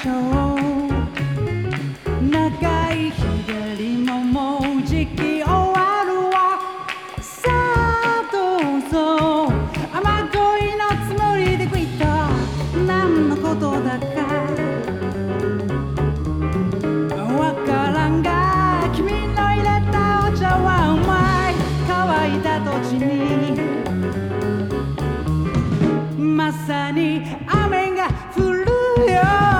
しょう長い日照りももうじき終わるわさあどうぞ雨乞いのつもりでくいッと何のことだかわからんが君の入れたお茶はうまい乾いた土地にまさに雨が降るよ